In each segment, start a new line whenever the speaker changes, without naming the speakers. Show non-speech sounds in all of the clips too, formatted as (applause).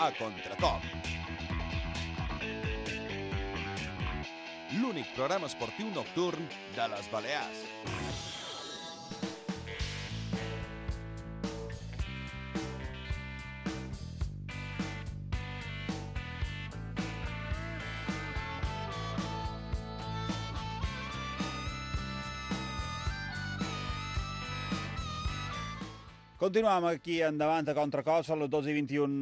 a Contracop. L'únic programa esportiu nocturn de les Balears.
Continuem aquí endavant a Contracop, són les 12 i 21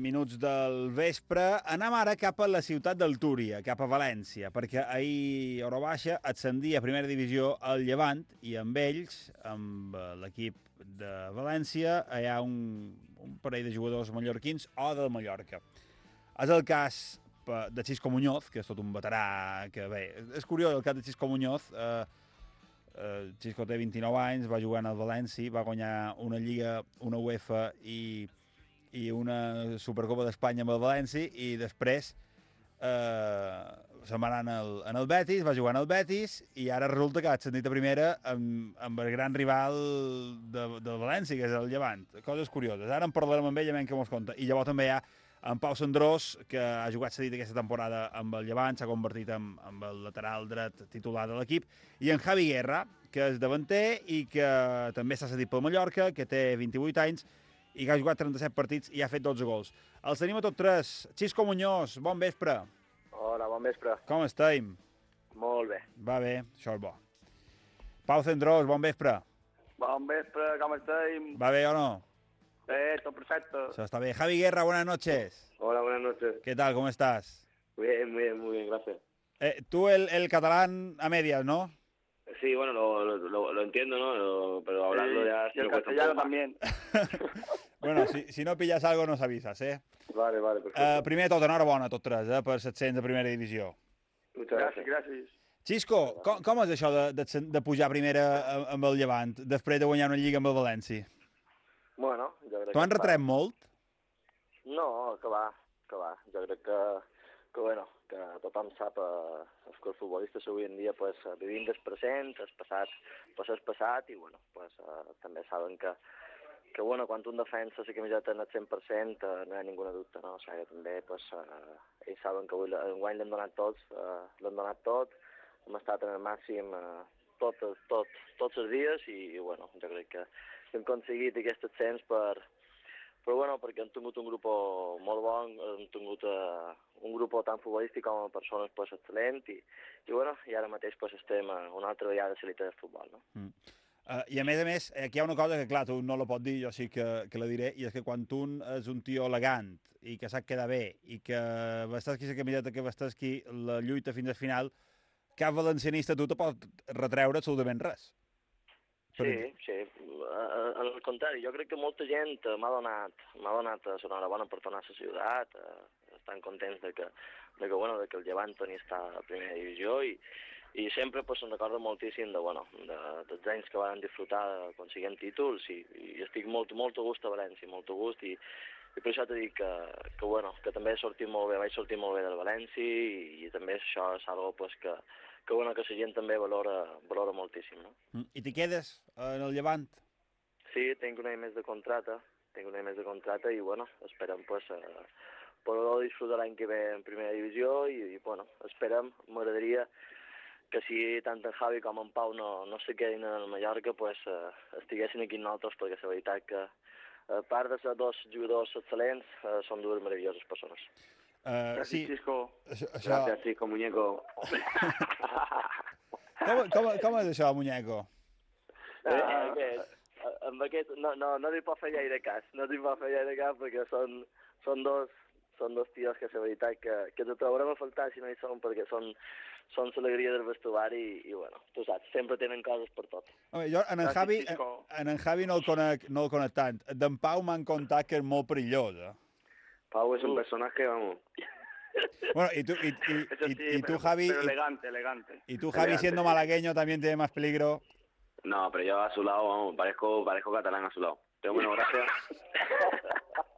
minuts del vespre. Anem ara cap a la ciutat del Túria, cap a València, perquè ahir Oro Baixa ascendia a primera divisió al Llevant i amb ells, amb eh, l'equip de València, hi ha un, un parell de jugadors mallorquins o del Mallorca. És el cas pe- de Xisco Muñoz, que és tot un veterà, que bé, és curiós el cas de Xisco Muñoz, eh, eh, Xisco té 29 anys, va jugar al València, va guanyar una Lliga, una UEFA i, i una Supercopa d'Espanya amb el València i després eh, se'n va anar en el, en el Betis, va jugar en el Betis i ara resulta que ha ascendit a primera amb, amb el gran rival de, del València, que és el Llevant. Coses curioses. Ara en parlarem amb ell, a que mos conta. I llavors també hi ha en Pau Sandrós, que ha jugat cedit aquesta temporada amb el Llevant, s'ha convertit en, en el lateral dret titular de l'equip, i en Javi Guerra, que és davanter i que també s'ha cedit pel Mallorca, que té 28 anys i que ha jugat 37 partits i ha fet 12 gols. Els tenim a tots tres. Xisco Muñoz, bon vespre.
Hola, bon vespre.
Com estem?
Molt bé.
Va bé, això és bo. Pau Sandrós, bon vespre.
Bon vespre, com estem?
¿Va bé o no?
Eh, todo perfecto.
Eso está bien. Javi Guerra, buenas noches.
Hola, buenas noches.
¿Qué tal? ¿Cómo estás?
Bien, muy bien, muy bien, gracias.
Eh, tú el, el catalán a medias, ¿no?
Sí, bueno, lo, lo, lo- lo entiendo, ¿no? Lo- pero hablarlo ya...
Y el castellano también. (laughs)
Bueno, si, si no pilles algo nos avises, eh?
Vale, vale, perfecto.
Uh, primer de tot, enhorabona a tots tres, eh, per 700 de primera divisió.
Muchas
Gràcies,
gracias.
gràcies.
Xisco, com, com és això de, de, de pujar a primera a- amb el Llevant, després de guanyar una lliga amb el València? T'ho han retret molt?
No, que va, que va. Jo crec que, que bueno, que tothom sap eh, que els futbolistes avui en dia pues, vivim del present, el passat pues, és passat i bueno, pues, eh, també saben que, que bueno, quan un defensa la camiseta en el 100% eh, no hi ha ningú dubte, no? O sigui, que també pues, eh, ells saben que avui enguany l'hem donat tots, eh, l'hem donat tot, hem estat en el màxim eh, tot, tot, tots els dies i, i bueno, jo crec que hem aconseguit aquest ascens per, però bueno, perquè hem tingut un grup molt bon, hem tingut uh, un grup tant futbolístic com a persones pues, excel·lent i, i, bueno, i ara mateix pues, estem a una altra vegada a l'elite del futbol. No?
Mm. Uh, I a més a més, eh, aquí hi ha una cosa que, clar, tu no la pots dir, jo sí que, que la diré, i és que quan tu és un tio elegant i que sap quedar bé i que vestesqui la camiseta que vestesqui la lluita fins al final, cap valencianista tu te pot retreure absolutament res.
Sí, sí. Al contrari, jo crec que molta gent eh, m'ha donat, m'ha donat eh, l'enhorabona per tornar a la ciutat, uh, estan contents de que, de que, bueno, de que el Llevant torni a estar a primera divisió i, i sempre pues, se'n recorda moltíssim de, bueno, de, dels anys que van disfrutar aconseguint títols i, i estic molt, molt a gust a València, molt a gust i, i per això t'he dit que, que, bueno, que també he sortit molt bé, vaig sortir molt bé del València i, i també això és algo pues, que, que, bueno, que la gent també valora, valora moltíssim. No?
Mm. I t'hi quedes eh, en el Llevant?
Sí, tinc un any més de contrata, tinc un any més de contrata i, bueno, esperem, pues, eh, poder disfrutar l'any que ve en primera divisió i, i bueno, esperem, m'agradaria que si tant en Javi com en Pau no, no se quedin en el Mallorca, pues, eh, estiguessin aquí nosaltres, perquè la veritat que, a part de ser dos jugadors excel·lents, eh, són dues meravelloses persones.
Uh,
Gràcies,
sí,
Xisco.
això, això,
Gràcies, Chico Muñeco. (laughs)
com, com, com és això, muñeco?
Eh, aquest, eh, amb aquest, no, no, no li pot fer gaire cas, no li pot fer gaire cas perquè són, són dos són dos tios que la veritat que, que te trobarem a faltar si no hi són perquè són, són l'alegria del vestuari i, i, bueno, tu saps, sempre tenen coses per tot.
Home, jo en en Javi, en, en en Javi no el conec, no el conec tant. D'en Pau m'han contat que és molt perillós, eh?
Pau és un personatge, vamos.
Bueno, y tú, y, y-
Eso
y-
sí,
y tú
pero,
Javi,
pero
y,
elegante, elegante.
y tú, Javi,
elegante,
siendo malagueño, también tiene más peligro.
No, pero yo a su lado, vamos, parezco, parezco catalán a su lado. Tengo menos gracia. (laughs)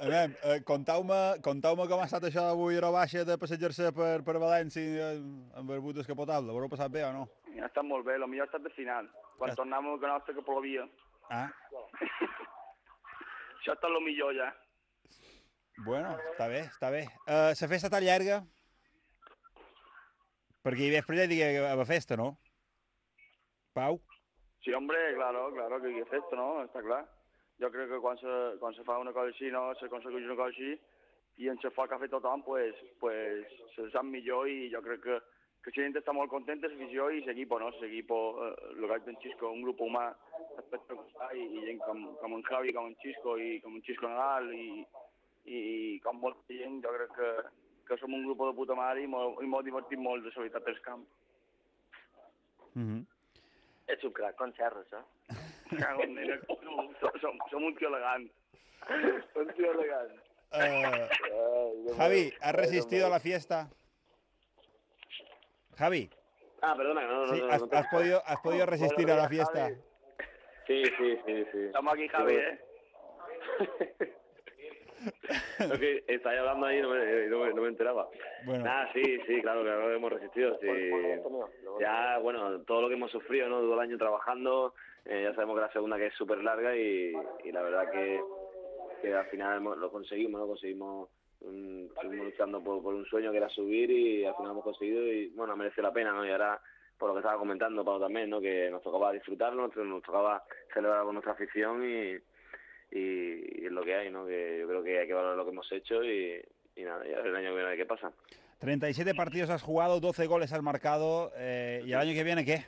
A veure, eh, contau-me contau com ha estat això d'avui a baixa de passejar-se per, per València eh, amb el. Ho heu passat bé o no?
Ja està molt bé, el millor ha estat de final. Quan
Ja.
tornàvem que nostre que plovia.
Ah, (laughs)
això està el millor ja.
Bueno, està bé, està bé. Uh, la festa tan llarga? Perquè hi vespre ja digui que va festa, no? Pau?
Sí, hombre, claro, claro, que hi ha festa, no? Està clar. Jo crec que quan se, quan se fa una cosa així, no? Se aconsegueix una cosa així, i en el foc que ha fet tothom, pues, pues, se sap millor i jo crec que, que la gent està molt contenta, l'afició i l'equip, no? L'equip, eh, el que d'en Xisco, un grup humà espectacular i, i gent com, com en Javi, com en Xisco i com en Xisco Nadal i, i com molta gent, jo crec que, que som un grup de puta mare i molt divertit molt de solitat pel camp.
Mm -hmm.
Ets un crac, con xerres, eh? (laughs)
Cago en nena, som, som, som un tio elegant.
Un tio elegant.
Uh,
Ay,
Javi, ¿has resistido a la fiesta? Javi,
Ah, perdona, no, no,
sí,
no,
has, has podido, has podido resistir a la fiesta.
Javi.
Sí, sí, sí, sí.
Estamos aquí, Javi, ¿eh? (laughs) (laughs)
Lo que estáis hablando ahí y no me, no me, no me enteraba.
Bueno.
Nada, sí, sí, claro, claro que hemos resistido. Sí. Ya, bueno, todo lo que hemos sufrido, ¿no? Todo el año trabajando, eh, ya sabemos que la segunda que es súper larga y, y la verdad que, que al final hemos- lo conseguimos, ¿no? Conseguimos, estuvimos luchando por, por un sueño que era subir y al final hemos conseguido y, bueno, merece la pena, ¿no? Y ahora, por lo que estaba comentando Pablo también, ¿no? Que nos tocaba disfrutarlo, nos, nos tocaba celebrar con nuestra afición y, y, es lo que hay, ¿no? Que yo creo que hay que valorar lo que hemos hecho y, y nada, ya el año que viene qué pasa.
37 partidos has jugado, 12 goles has marcado. eh, ¿Y el año que viene qué?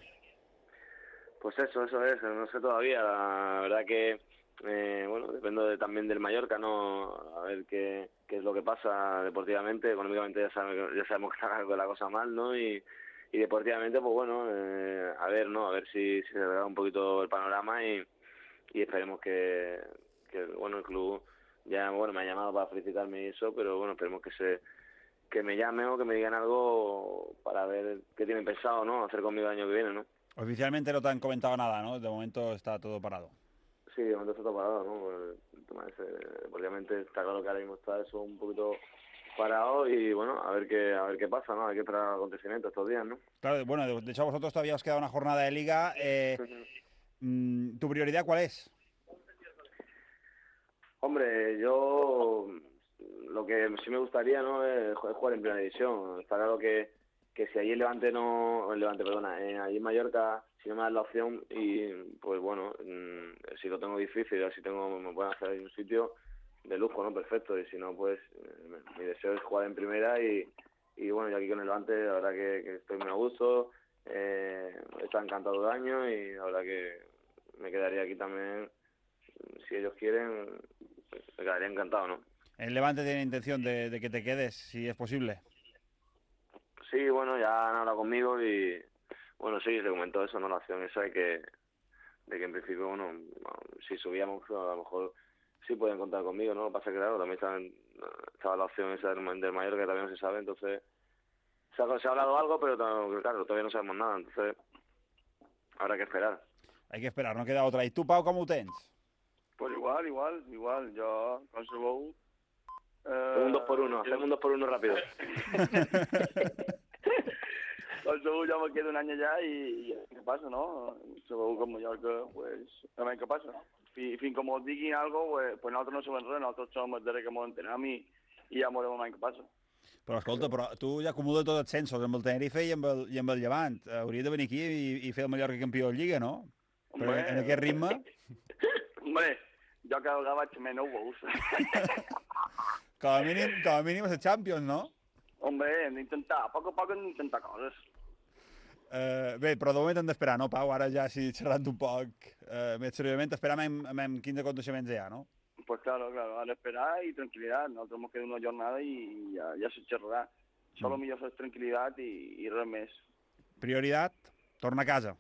Pues eso, eso es, no sé todavía, la verdad que, eh, bueno, dependo de- también del Mallorca, ¿no? A ver qué, qué es lo que pasa deportivamente, económicamente ya, sabe- ya sabemos que está la cosa mal, ¿no? Y, y deportivamente, pues bueno, eh, a ver, ¿no? A ver si, si se da un poquito el panorama y, y esperemos que, que, bueno, el club ya, bueno, me ha llamado para felicitarme y eso, pero bueno, esperemos que se que me llamen o que me digan algo para ver qué tienen pensado, ¿no? Hacer conmigo el año que viene, ¿no?
Oficialmente no te han comentado nada, ¿no? De momento está todo parado.
Sí, de momento está todo parado, ¿no? Obviamente está claro que ahora mismo está eso un poquito parado y bueno, a ver qué, a ver qué pasa, ¿no? Hay que esperar acontecimientos estos días, ¿no?
Claro, bueno, de, de hecho a vosotros todavía os queda una jornada de liga. eh, mm, ¿Tu prioridad cuál es?
Hombre, yo lo que sí me gustaría, ¿no? Es ju- es jugar en primera división. Está claro que, que si allí en Levante no, en Levante, perdona, eh, allí en Mallorca, si no me dan la opción y pues bueno, mm, si lo tengo difícil, si tengo, me pueden hacer ahí un sitio de lujo, ¿no? Perfecto. Y si no, pues eh, mi deseo es jugar en primera y, y bueno, yo aquí con el Levante, la verdad que, que estoy muy a gusto, eh, estado encantado de año y la verdad que me quedaría aquí también, si ellos quieren, me quedaría encantado, ¿no?
El Levante tiene intención de, de que te quedes, si es posible.
Sí, bueno, ya han hablado conmigo y, bueno, sí, se comentó eso, ¿no? La acción esa de que, de que en principio, bueno, si subíamos, a lo mejor sí pueden contar conmigo, ¿no? Lo que pasa es que, claro, también estaba la opción esa del, del mayor que también no se sabe, entonces se ha, se ha hablado algo, pero claro, todavía no sabemos nada, entonces habrá que esperar.
Hay que esperar, no queda otra. ¿Y tú, Pau, cómo tens?
Igual, igual, igual. Yo, con su bow... Eh,
Un dos por uno, hacemos un dos por uno rápido.
Con su ya me quedo un año ya y, y ¿qué pasa, no? Se bow con Mallorca, pues, a ver qué pasa. Fin, fin como os diguin algo, pues, pues nosotros no sabem res, nosotros som els darrers que m'ho entenem i, i ja veurem el què passa.
Però escolta, però tu ja acumules tots els censos amb el Tenerife i amb el, i amb el Llevant. Hauries de venir aquí i, i fer el Mallorca campió de Lliga, no? Però en aquest ritme... (laughs)
Hombre, jo cada vegada vaig més bous.
Com a mínim, com a mínim és el Champions, no?
Hombre, hem d'intentar, a poc a poc hem d'intentar coses.
Uh, bé, però de moment hem d'esperar, no, Pau? Ara ja, si xerrant un poc uh, més seriosament, esperam amb, amb quins aconteixements hi ha, no?
Pues claro, claro, ahora esperar y tranquilidad. Nosotros hemos quedado una jornada y ya, ya se charlará. Solo millor és tranquil·litat i, i res més.
Prioritat, torna a casa.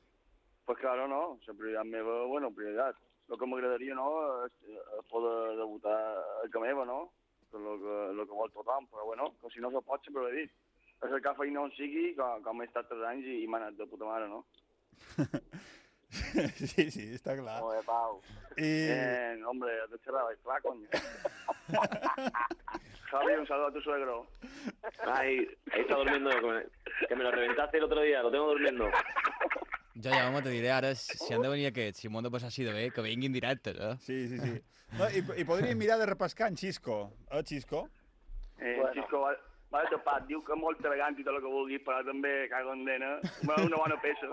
Pues claro, no, la prioritat meva, bueno, prioritat. El que m'agradaria, no, és, és poder debutar a casa meva, no? Que és el que, el que vol tothom, però bueno, que si no se pot, sempre he dit. És el que feina on sigui, com, com he estat tres anys i, i m'ha anat de puta mare, no? (laughs)
sí, sí, està clar.
Bé, Pau.
I...
Eh, hombre, de cerrar el clar, coño. (laughs) Javi, un saludo a tu suegro.
Ahí, ahí está durmiendo, que me, que me lo reventaste el otro día, lo tengo durmiendo. (laughs)
Jo ja me te diré ara, si han de venir aquests, si m'ho han de passar així de bé, que vinguin directes, eh?
Sí, sí, sí. No, i, I podríem mirar de repescar en Xisco. Eh, Xisco?
Eh,
Bueno.
Xisco va, va de tapat, diu que molt elegant i tot el que vulgui, però també cago en dena. Una bona peça. (laughs)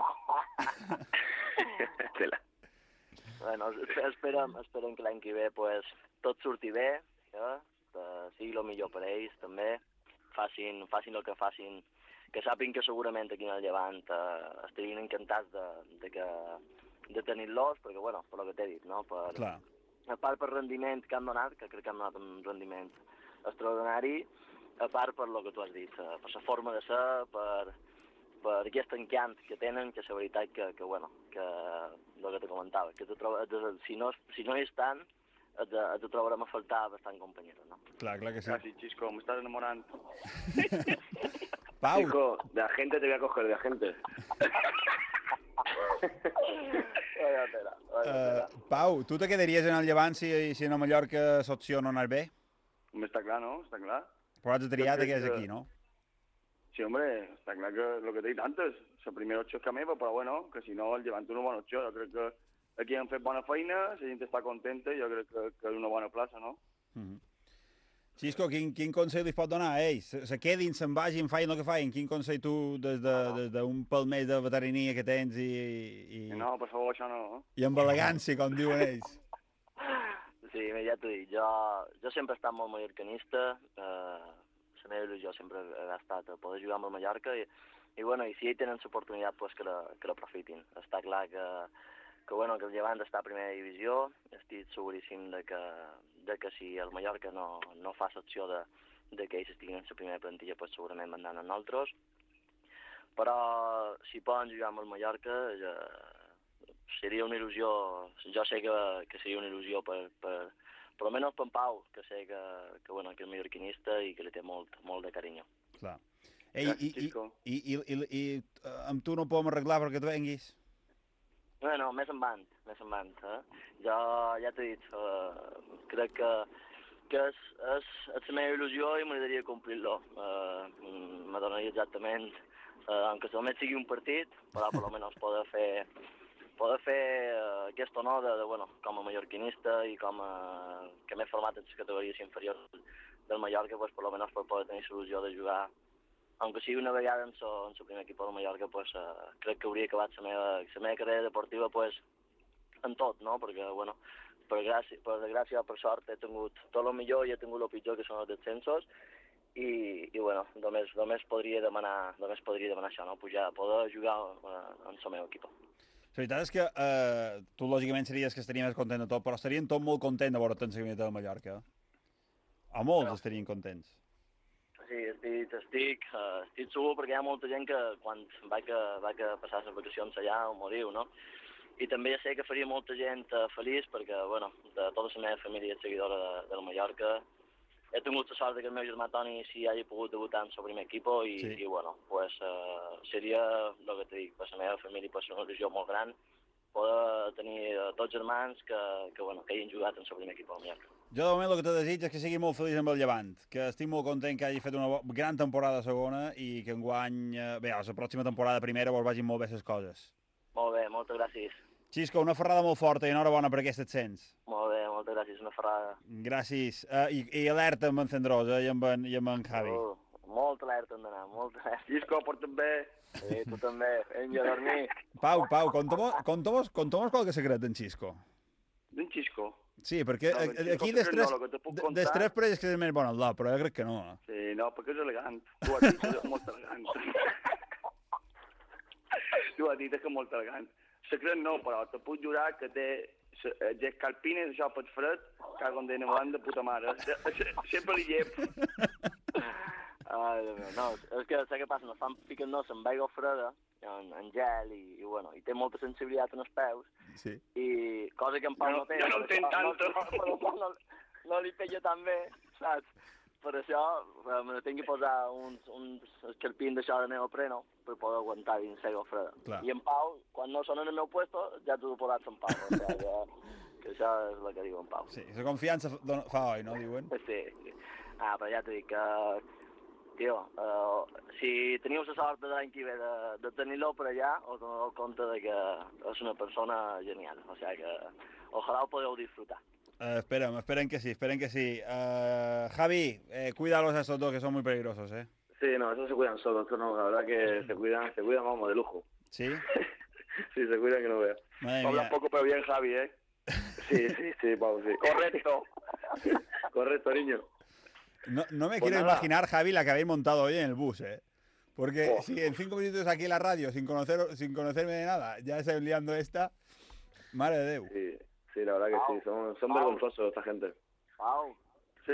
Bueno, espe- esperem, esperem que l'any que ve pues, tot surti bé, eh? que sigui el millor per ells també, facin, facin el que facin, que sàpiguen que segurament aquí en el Llevant eh, estarien encantats de, de, que, de tenir-los, perquè, bueno, per el que t'he dit, no? Per,
Clar.
a part per rendiment que han donat, que crec que han donat un rendiment extraordinari, a part per lo que tu has dit, eh, per la forma de ser, per, per aquest encant que tenen, que la veritat que, que bueno, que el que te comentava, que te troba, te, si, no, si no hi estan, et, et trobarem a faltar bastant companyeros, no?
Clar, clar que sí.
Gràcies, Xisco, m'estàs enamorant. (laughs) (laughs)
Pau,
Hijo, de agente te voy a coger, de agente. (laughs)
Vaya tela, vaya
eh,
tela.
Pau, tu te quedaries en el Llevant si, si a Mallorca l'opció no anar bé?
Home, està clar, no? Està clar.
Però has de triar te
que-
aquí, no?
Sí, hombre, està clar que el que t'he dit antes, la primera opció és que meva, però bueno, que si no el llevant una bona opció. Jo crec que aquí han fet bona feina, la gent està contenta, jo crec que, que és una bona plaça, no?
Xisco, quin, quin consell li pot donar a ells? Se, se quedin, se'n vagin, facin el que facin. Quin consell tu, des d'un de, des d'un pèl més de veterania que tens i, i,
no, per favor, això no.
i amb elegància, com diuen ells? (laughs)
Sí, ja t'ho dic, jo, jo sempre he estat molt mallorcanista, eh, la meva il·lusió sempre ha estat a poder jugar amb el Mallorca i, i, bueno, i si ells tenen l'oportunitat, pues, que, la, que l'aprofitin. Està clar que, que, bueno, que el Llevant està a primera divisió, estic seguríssim de que, de que si el Mallorca no, no fa l'opció de, de que ells estiguin en la primera plantilla, pues, segurament mandan a nosaltres. Però si poden jugar amb el Mallorca, ja, seria una il·lusió, jo sé que, que seria una il·lusió per, per, per almenys per en Pau, que sé que, que, bueno, que és mallorquinista i que li té molt, molt de carinyo.
Clar. Ei, i, i, i, i, i, i, eh, amb tu no podem arreglar perquè tu venguis?
Bueno, més endavant, més endavant. Eh? Jo ja t'he dit, eh, crec que, que és, és, és la meva il·lusió i m'agradaria complir-lo. Eh, M'adonaria exactament, eh, aunque només sigui un partit, però per almenys (laughs) poder fer poder fer eh, aquest honor de, de, bueno, com a mallorquinista i com a, que m'he format en les categories inferiors del Mallorca, pues, per almenys per poder tenir il·lusió de jugar aunque sigui una vegada en el primer equip del Mallorca, pues, eh, crec que hauria acabat la meva, la meva carrera deportiva pues, en tot, no? perquè bueno, per, gràcia, per desgràcia o per sort he tingut tot el millor i he tingut el pitjor que són els descensos i, i bueno, només, només podria demanar només podria demanar això, no? pujar, poder jugar eh, en el meu equip.
La veritat és que eh, tu lògicament series que estaria més content de tot, però estarien tot molt content de veure't en la camioneta de Mallorca. A molts estarien contents.
Sí, estic, estic, uh, estic segur perquè hi ha molta gent que quan vaig a, vaig a passar les vacacions allà m'ho diu, no? I també sé que faria molta gent uh, feliç perquè, bueno, de tota la meva família és seguidora de, del Mallorca. He tingut la sort de que el meu germà Toni sí hagi pogut debutar en el primer equip i,
Sí.
i bueno, pues, uh, seria el que t'he dit, per la meva família pues, una il·lusió molt gran poder tenir tots germans que, que, bueno, que hagin jugat en el primer equip del Mallorca.
Jo de moment el que te desitjo és que sigui molt feliç amb el Llevant, que estic molt content que hagi fet una gran temporada segona i que enguany, eh, bé, a la pròxima temporada primera vos vagin molt bé les coses.
Molt bé, moltes gràcies.
Xisco, una ferrada molt forta i enhorabona per aquest ascens.
Molt bé, moltes gràcies, una ferrada.
Gràcies. Uh, i, I alerta amb en Cendrós eh, i, amb en, i amb en Javi.
Oh, molt alerta hem d'anar, molt alerta.
Xisco, porta't bé.
Sí, tu també, vinga, a dormir.
Pau, Pau, conta'm conta'm conta'm qualque secret d'en Xisco.
D'un Xisco.
Sí, perquè
No,
aquí tres,
no,
de-
contar-
dels tres parelles que és més bon al però jo crec que no.
Sí, no, perquè és elegant. Tu has dit que és molt elegant. (laughs) tu has dit que és molt elegant. Secret no, però te puc jurar que té eh, les escarpines, això per fred, que com deien abans de puta mare. (laughs) Se- se- Sempre li llep. (laughs)
Ai, no, és que sé què passa, nos fan ficar-nos en aigua freda, en, en gel, i, i, bueno, i té molta sensibilitat en els peus,
Sí.
i cosa que en Pau no,
no-
té.
jo no en tinc tanto.
No, això no, no li pella tan bé, saps? Per això eh, me tinc que posar uns, uns escarpins d'això de neopreno per poder aguantar dins l'aigua freda.
Clar.
I en Pau, quan no són en el meu puesto, ja t'ho posats en Pau. O sigui, que, que això és el que diu en Pau.
Sí, la confiança fa, oi, no, diuen?
Sí, sí. Ah, però ja t'ho dic, que, tio, uh, si teniu la sort de l'any que ve de, de tenir-lo per allà, us doneu compte de que és una persona genial. O sigui que ojalà ho podeu disfrutar.
Eh, esperen, esperen que sí, esperen que sí. Eh, Javi, eh, cuídalos a estos dos que son muy peligrosos, ¿eh?
Sí, no, eso se cuidan solos, no, la verdad que (laughs) se cuidan, se cuidan, vamos, de lujo.
¿Sí? (laughs)
sí, se cuidan que no veas.
Madre
Habla
mía.
poco pero bien Javi, ¿eh?
Sí, sí, sí, vamos, sí.
Correcto. (laughs)
Correcto, niño.
No, no me
Pues
quiero
nada.
imaginar, Javi, la que habéis montado hoy en el bus, ¿eh? Porque
Oh.
si en cinco minutos aquí en la radio, sin, conocer, sin conocerme de nada, ya estáis liando esta, madre de Déu.
Sí, sí, la verdad que sí, son, son vergonzosos esta gente.
Pau,
Sí,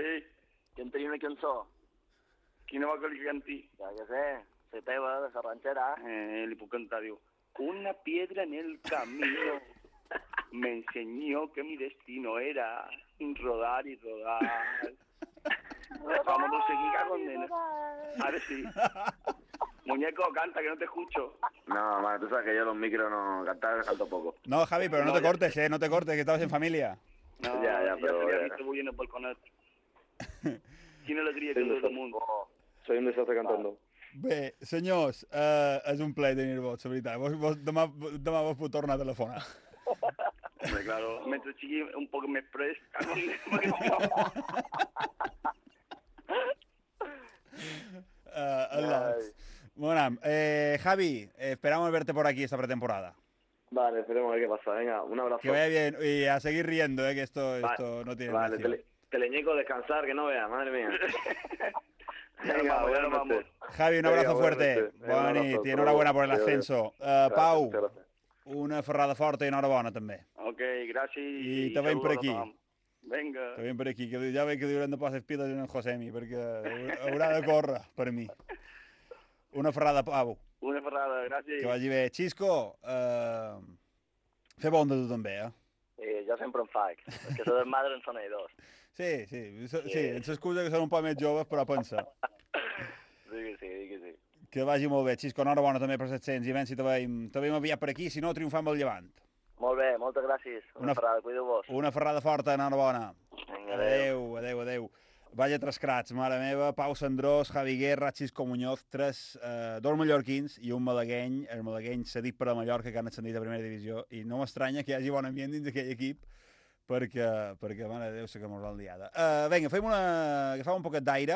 ¿quién tenía una cançó?
qui no va calificar en ti?
Ja que sé, la teva, de la ranxera.
Eh, cantar, diu, una piedra en el camino (laughs) me enseñó que mi destino era rodar y rodar. Vamos a seguir cagón, Ahora sí. Muñeco, canta, que no te escucho.
No, man, tú sabes que yo los micros no cantar canto poco.
No, Javi, pero no,
No,
te
ya-
cortes, ¿eh? No te cortes, que estabas en familia.
No,
Ya, ya, pero, eh.
distribuint el balconet. Quina alegria que tot el món.
Soy un desastre cantando.
Bé, senyors, eh, és un plaer tenir-vos, la veritat. Vos, vos, demà, demà vos puc tornar a telefonar.
Hombre, claro, mentre sigui un poc més prest,
Eh, el Bueno, eh, Javi, esperamos verte por aquí esta pretemporada.
Vale, esperemos a ver qué pasa. Venga, un abrazo.
Que vaya bien y a seguir riendo, eh, que esto,
Vale,
esto no tiene
Vale,
precio.
tele, teleñeco, descansar, que no veas, madre mía. (laughs) Venga,
vamos, ya
buenas noches.
Javi, un
Venga,
abrazo
buenas
fuerte.
Venga,
i enhorabona per
luego. Adiós,
l'ascenso. Eh,
Gracias,
Pau,
gracias.
una ferrada forta i enhorabona també.
Ok, gràcies.
I te veiem per
a
aquí.
tothom. Vinga.
Veiem per aquí, que ja veig que diuen de posar piles en el Josemi, perquè haurà de córrer per mi. Una ferrada, Pau,
Una ferrada, gràcies.
que vagi bé. Xisco, eh, fer bon de tu també, eh?
I jo sempre en faig, perquè la desmadre en són ells dos.
Sí, sí, sí, sí ens excusa que són un poc més joves, però pensa.
Digui que sí, digui que sí.
Que vagi molt bé, Xisco, enhorabona també per 700 i veure si te veiem, te veiem aviat per aquí, si no, triomfant amb el llevant.
Molt bé, moltes gràcies. Una,
Una-
ferrada, cuideu-vos.
Una ferrada forta, enhorabona.
Vinga, adéu.
Adéu, adéu, adéu. Vaya tres crats, mare meva, Pau Sandrós, Javi Guerra, Xisco Muñoz, tres, eh, dos mallorquins i un malagueny, el malagueny cedit per a Mallorca, que han ascendit a primera divisió, i no m'estranya que hi hagi bon ambient dins d'aquell equip, perquè, perquè mare de Déu, sé que mos l'han liada. Uh, vinga, fem una... agafem un poquet d'aire,